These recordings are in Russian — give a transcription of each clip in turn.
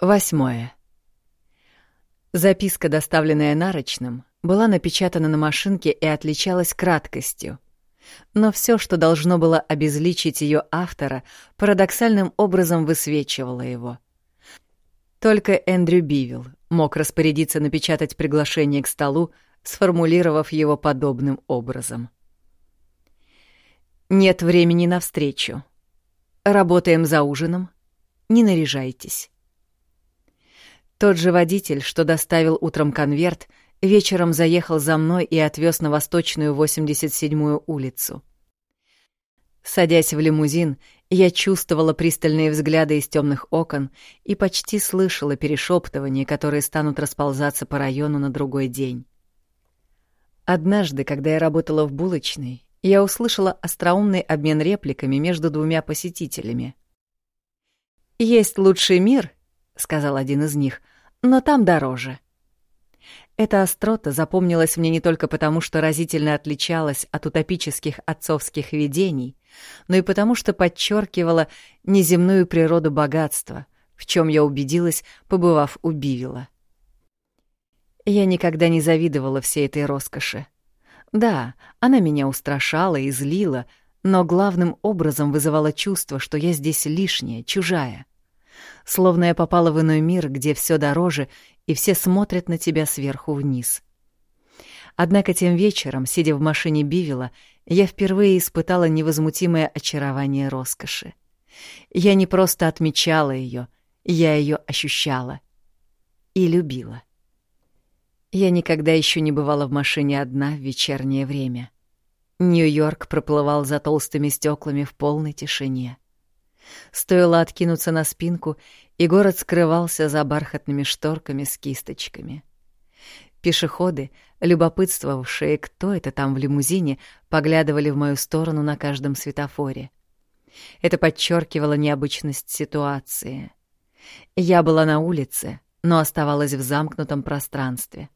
Восьмое. Записка, доставленная нарочным, была напечатана на машинке и отличалась краткостью. Но все, что должно было обезличить ее автора, парадоксальным образом высвечивало его. Только Эндрю Бивилл мог распорядиться напечатать приглашение к столу, сформулировав его подобным образом. «Нет времени на встречу. Работаем за ужином. Не наряжайтесь». Тот же водитель, что доставил утром конверт, вечером заехал за мной и отвез на Восточную 87-ю улицу. Садясь в лимузин, я чувствовала пристальные взгляды из темных окон и почти слышала перешептывания, которые станут расползаться по району на другой день. Однажды, когда я работала в булочной, я услышала остроумный обмен репликами между двумя посетителями. «Есть лучший мир», — сказал один из них, — «но там дороже». Эта острота запомнилась мне не только потому, что разительно отличалась от утопических отцовских видений, но и потому, что подчеркивала неземную природу богатства, в чем я убедилась, побывав у Бивила. Я никогда не завидовала всей этой роскоши. Да, она меня устрашала и злила, но главным образом вызывала чувство, что я здесь лишняя, чужая — словно я попала в иной мир, где все дороже, и все смотрят на тебя сверху вниз. Однако тем вечером, сидя в машине Бивила, я впервые испытала невозмутимое очарование роскоши. Я не просто отмечала ее, я ее ощущала и любила. Я никогда еще не бывала в машине одна в вечернее время. Нью-Йорк проплывал за толстыми стеклами в полной тишине. Стоило откинуться на спинку, и город скрывался за бархатными шторками с кисточками. Пешеходы, любопытствовавшие, кто это там в лимузине, поглядывали в мою сторону на каждом светофоре. Это подчеркивало необычность ситуации. Я была на улице, но оставалась в замкнутом пространстве.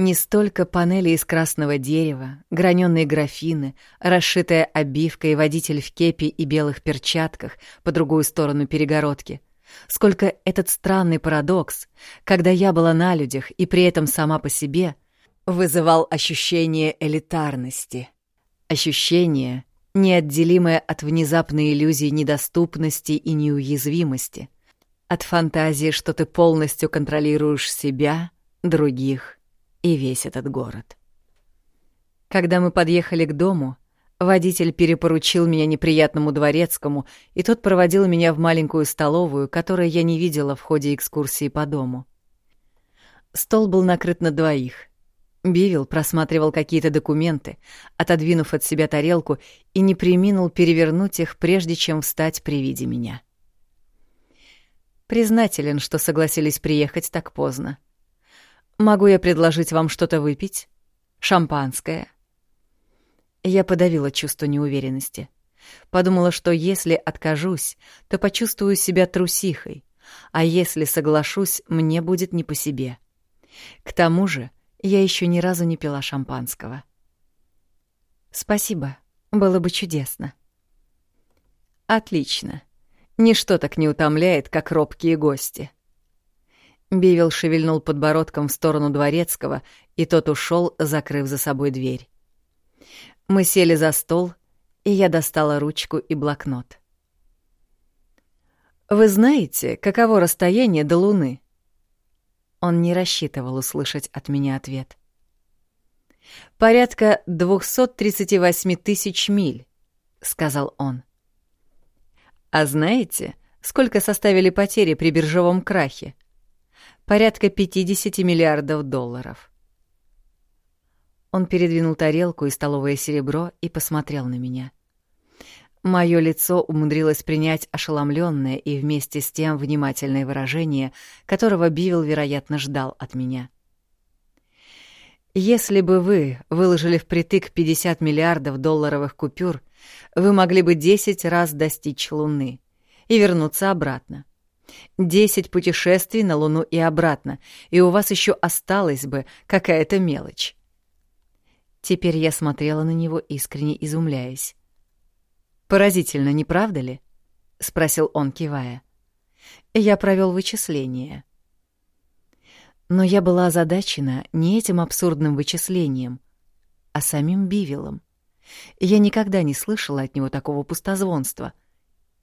Не столько панели из красного дерева, граненые графины, расшитая обивка и водитель в кепи и белых перчатках по другую сторону перегородки, сколько этот странный парадокс, когда я была на людях и при этом сама по себе, вызывал ощущение элитарности. Ощущение, неотделимое от внезапной иллюзии недоступности и неуязвимости, от фантазии, что ты полностью контролируешь себя, других и весь этот город. Когда мы подъехали к дому, водитель перепоручил меня неприятному дворецкому, и тот проводил меня в маленькую столовую, которую я не видела в ходе экскурсии по дому. Стол был накрыт на двоих. Бивил просматривал какие-то документы, отодвинув от себя тарелку, и не приминул перевернуть их, прежде чем встать при виде меня. Признателен, что согласились приехать так поздно. Могу я предложить вам что-то выпить? Шампанское?» Я подавила чувство неуверенности. Подумала, что если откажусь, то почувствую себя трусихой, а если соглашусь, мне будет не по себе. К тому же я еще ни разу не пила шампанского. «Спасибо, было бы чудесно». «Отлично. Ничто так не утомляет, как робкие гости». Бивил шевельнул подбородком в сторону дворецкого, и тот ушел, закрыв за собой дверь. Мы сели за стол, и я достала ручку и блокнот. «Вы знаете, каково расстояние до Луны?» Он не рассчитывал услышать от меня ответ. «Порядка 238 тысяч миль», — сказал он. «А знаете, сколько составили потери при биржевом крахе?» Порядка 50 миллиардов долларов. Он передвинул тарелку и столовое серебро и посмотрел на меня. Моё лицо умудрилось принять ошеломленное и вместе с тем внимательное выражение, которого Бивил, вероятно, ждал от меня. Если бы вы выложили впритык 50 миллиардов долларовых купюр, вы могли бы 10 раз достичь Луны и вернуться обратно. Десять путешествий на Луну и обратно, и у вас еще осталась бы какая-то мелочь. Теперь я смотрела на него, искренне изумляясь. «Поразительно, не правда ли?» — спросил он, кивая. Я провел вычисление. Но я была озадачена не этим абсурдным вычислением, а самим Бивилом. Я никогда не слышала от него такого пустозвонства,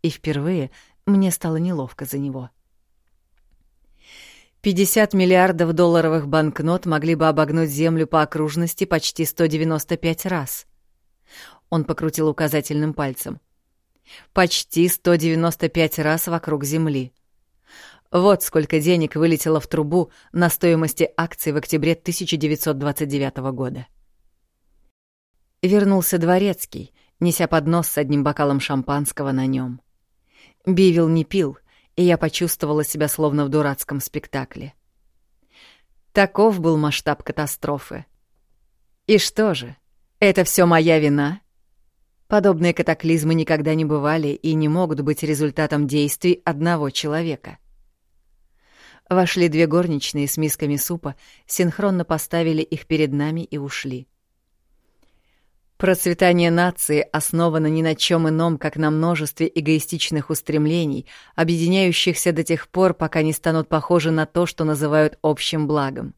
и впервые мне стало неловко за него. 50 миллиардов долларовых банкнот могли бы обогнуть Землю по окружности почти 195 раз. Он покрутил указательным пальцем. Почти 195 раз вокруг Земли. Вот сколько денег вылетело в трубу на стоимости акций в октябре 1929 года. Вернулся дворецкий, неся поднос с одним бокалом шампанского на нем. Бивил не пил, и я почувствовала себя словно в дурацком спектакле. Таков был масштаб катастрофы. И что же, это все моя вина? Подобные катаклизмы никогда не бывали и не могут быть результатом действий одного человека. Вошли две горничные с мисками супа, синхронно поставили их перед нами и ушли. Процветание нации основано ни на чем ином, как на множестве эгоистичных устремлений, объединяющихся до тех пор, пока не станут похожи на то, что называют общим благом.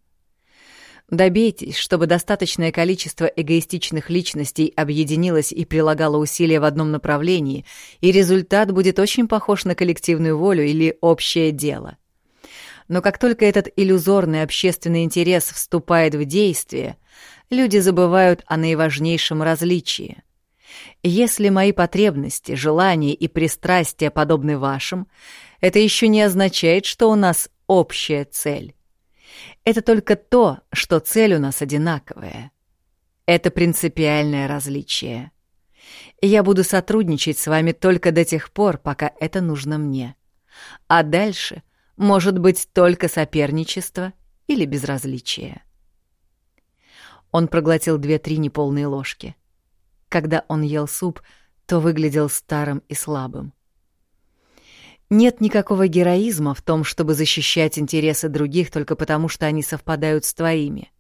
Добейтесь, чтобы достаточное количество эгоистичных личностей объединилось и прилагало усилия в одном направлении, и результат будет очень похож на коллективную волю или общее дело. Но как только этот иллюзорный общественный интерес вступает в действие — люди забывают о наиважнейшем различии. Если мои потребности, желания и пристрастия подобны вашим, это еще не означает, что у нас общая цель. Это только то, что цель у нас одинаковая. Это принципиальное различие. Я буду сотрудничать с вами только до тех пор, пока это нужно мне. А дальше может быть только соперничество или безразличие. Он проглотил две-три неполные ложки. Когда он ел суп, то выглядел старым и слабым. Нет никакого героизма в том, чтобы защищать интересы других только потому, что они совпадают с твоими.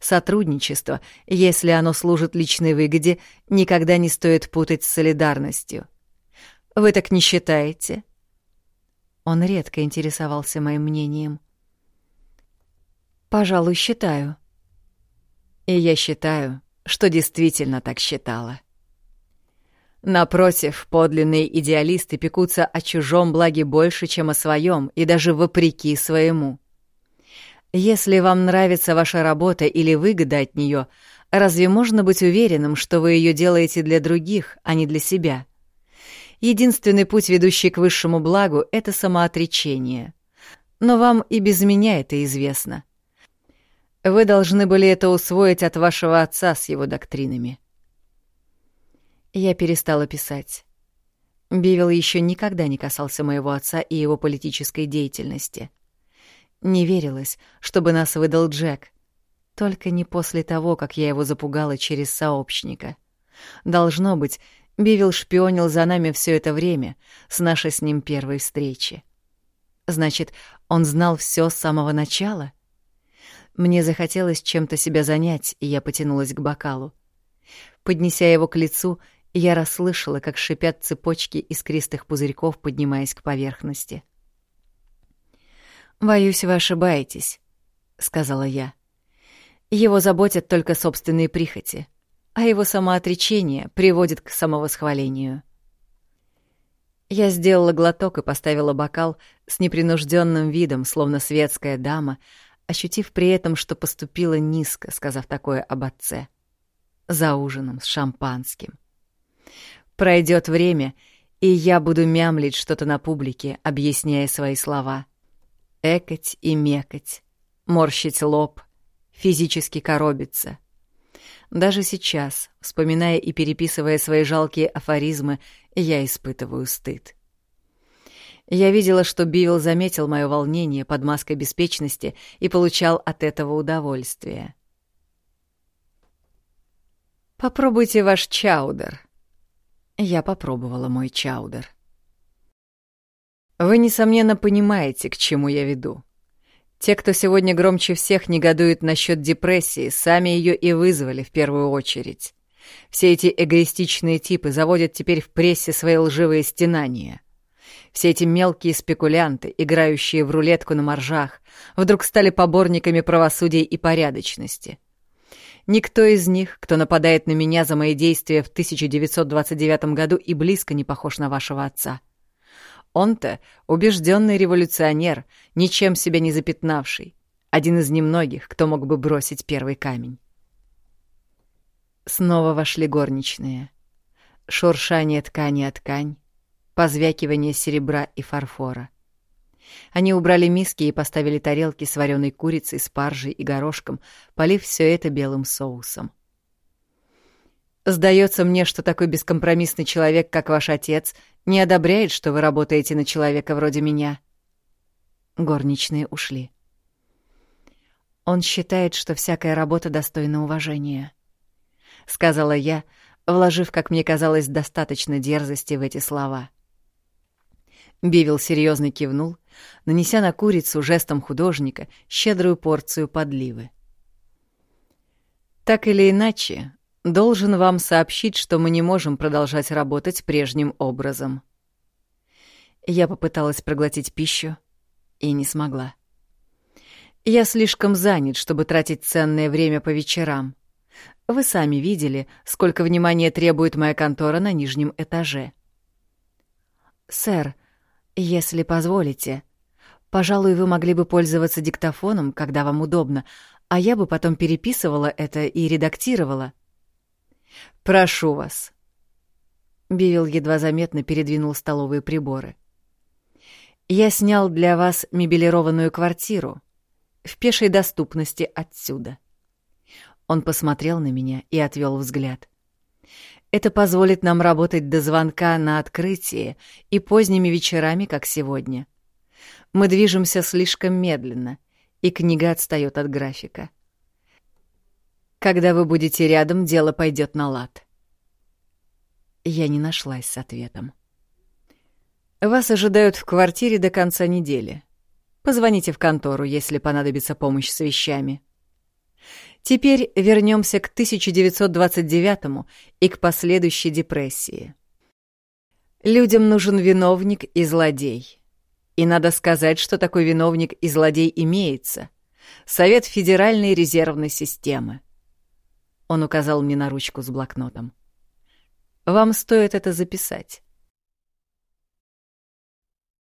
Сотрудничество, если оно служит личной выгоде, никогда не стоит путать с солидарностью. Вы так не считаете? Он редко интересовался моим мнением. Пожалуй, считаю. И я считаю, что действительно так считала. Напротив, подлинные идеалисты пекутся о чужом благе больше, чем о своем, и даже вопреки своему. Если вам нравится ваша работа или выгода от нее, разве можно быть уверенным, что вы ее делаете для других, а не для себя? Единственный путь, ведущий к высшему благу, — это самоотречение. Но вам и без меня это известно — вы должны были это усвоить от вашего отца с его доктринами. Я перестала писать. Бивил еще никогда не касался моего отца и его политической деятельности. Не верилось, чтобы нас выдал Джек. Только не после того, как я его запугала через сообщника. Должно быть, Бивил шпионил за нами все это время, с нашей с ним первой встречи. Значит, он знал все с самого начала — мне захотелось чем-то себя занять, и я потянулась к бокалу. Поднеся его к лицу, я расслышала, как шипят цепочки искристых пузырьков, поднимаясь к поверхности. «Боюсь, вы ошибаетесь», — сказала я. «Его заботят только собственные прихоти, а его самоотречение приводит к самовосхвалению». Я сделала глоток и поставила бокал с непринужденным видом, словно светская дама, ощутив при этом, что поступила низко, сказав такое об отце. За ужином с шампанским. Пройдет время, и я буду мямлить что-то на публике, объясняя свои слова. Экать и мекать, морщить лоб, физически коробиться. Даже сейчас, вспоминая и переписывая свои жалкие афоризмы, я испытываю стыд. Я видела, что Бивил заметил мое волнение под маской беспечности и получал от этого удовольствие. «Попробуйте ваш чаудер». Я попробовала мой чаудер. Вы, несомненно, понимаете, к чему я веду. Те, кто сегодня громче всех негодует насчет депрессии, сами ее и вызвали в первую очередь. Все эти эгоистичные типы заводят теперь в прессе свои лживые стенания. Все эти мелкие спекулянты, играющие в рулетку на маржах, вдруг стали поборниками правосудия и порядочности. Никто из них, кто нападает на меня за мои действия в 1929 году, и близко не похож на вашего отца. Он-то убежденный революционер, ничем себя не запятнавший, один из немногих, кто мог бы бросить первый камень. Снова вошли горничные. Шуршание ткани о ткань, позвякивание серебра и фарфора. Они убрали миски и поставили тарелки с вареной курицей, спаржей и горошком, полив все это белым соусом. «Сдается мне, что такой бескомпромиссный человек, как ваш отец, не одобряет, что вы работаете на человека вроде меня». Горничные ушли. «Он считает, что всякая работа достойна уважения», — сказала я, вложив, как мне казалось, достаточно дерзости в эти слова. Бивил серьезно кивнул, нанеся на курицу жестом художника щедрую порцию подливы. Так или иначе, должен вам сообщить, что мы не можем продолжать работать прежним образом. Я попыталась проглотить пищу и не смогла. Я слишком занят, чтобы тратить ценное время по вечерам. Вы сами видели, сколько внимания требует моя контора на нижнем этаже. Сэр, если позволите, пожалуй, вы могли бы пользоваться диктофоном, когда вам удобно, а я бы потом переписывала это и редактировала. Прошу вас. Бивил едва заметно передвинул столовые приборы. Я снял для вас мебелированную квартиру в пешей доступности отсюда. Он посмотрел на меня и отвел взгляд. Это позволит нам работать до звонка на открытие и поздними вечерами, как сегодня. Мы движемся слишком медленно, и книга отстает от графика. Когда вы будете рядом, дело пойдет на лад. Я не нашлась с ответом. Вас ожидают в квартире до конца недели. Позвоните в контору, если понадобится помощь с вещами. Теперь вернемся к 1929 и к последующей депрессии. Людям нужен виновник и злодей. И надо сказать, что такой виновник и злодей имеется. Совет Федеральной резервной системы. Он указал мне на ручку с блокнотом. Вам стоит это записать.